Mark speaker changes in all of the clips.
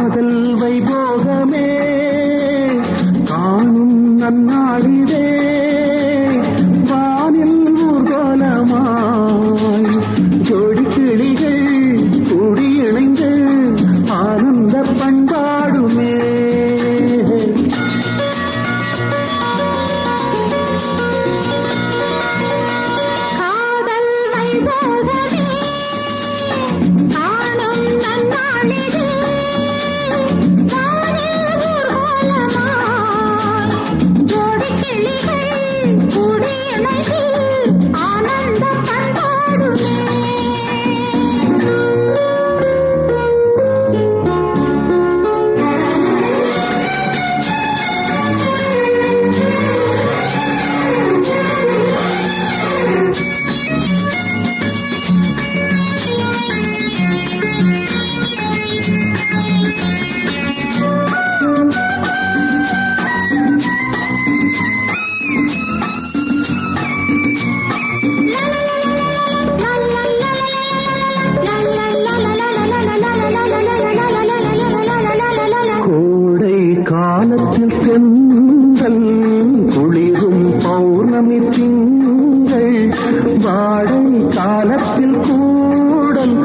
Speaker 1: காதல் வைபோகமே. காணும் நன்னாளிதே. வானத்தில் செந்தல் குளிரும் பௌர்ணமி திங்கள் வாழை காலத்தில் கூடல்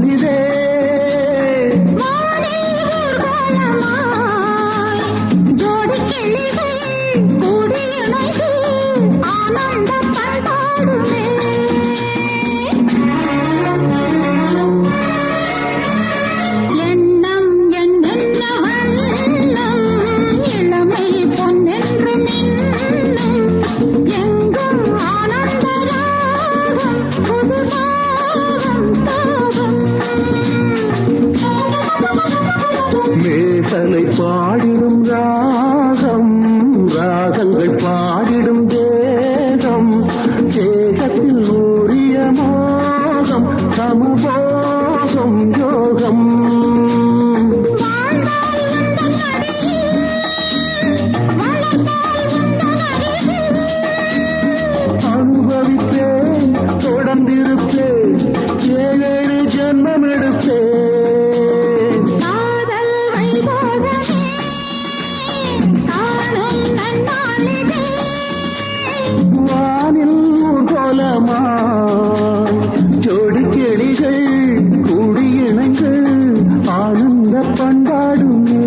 Speaker 1: அழிசே உட்கார்ந்திருப்பேன் ஏழேழு ஜென்மம் எடுப்பேன் வானில் கோலமா ஜோடி கிளிகள் கூடியினங்கள் ஆனந்த பண்பாடுமே.